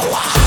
so.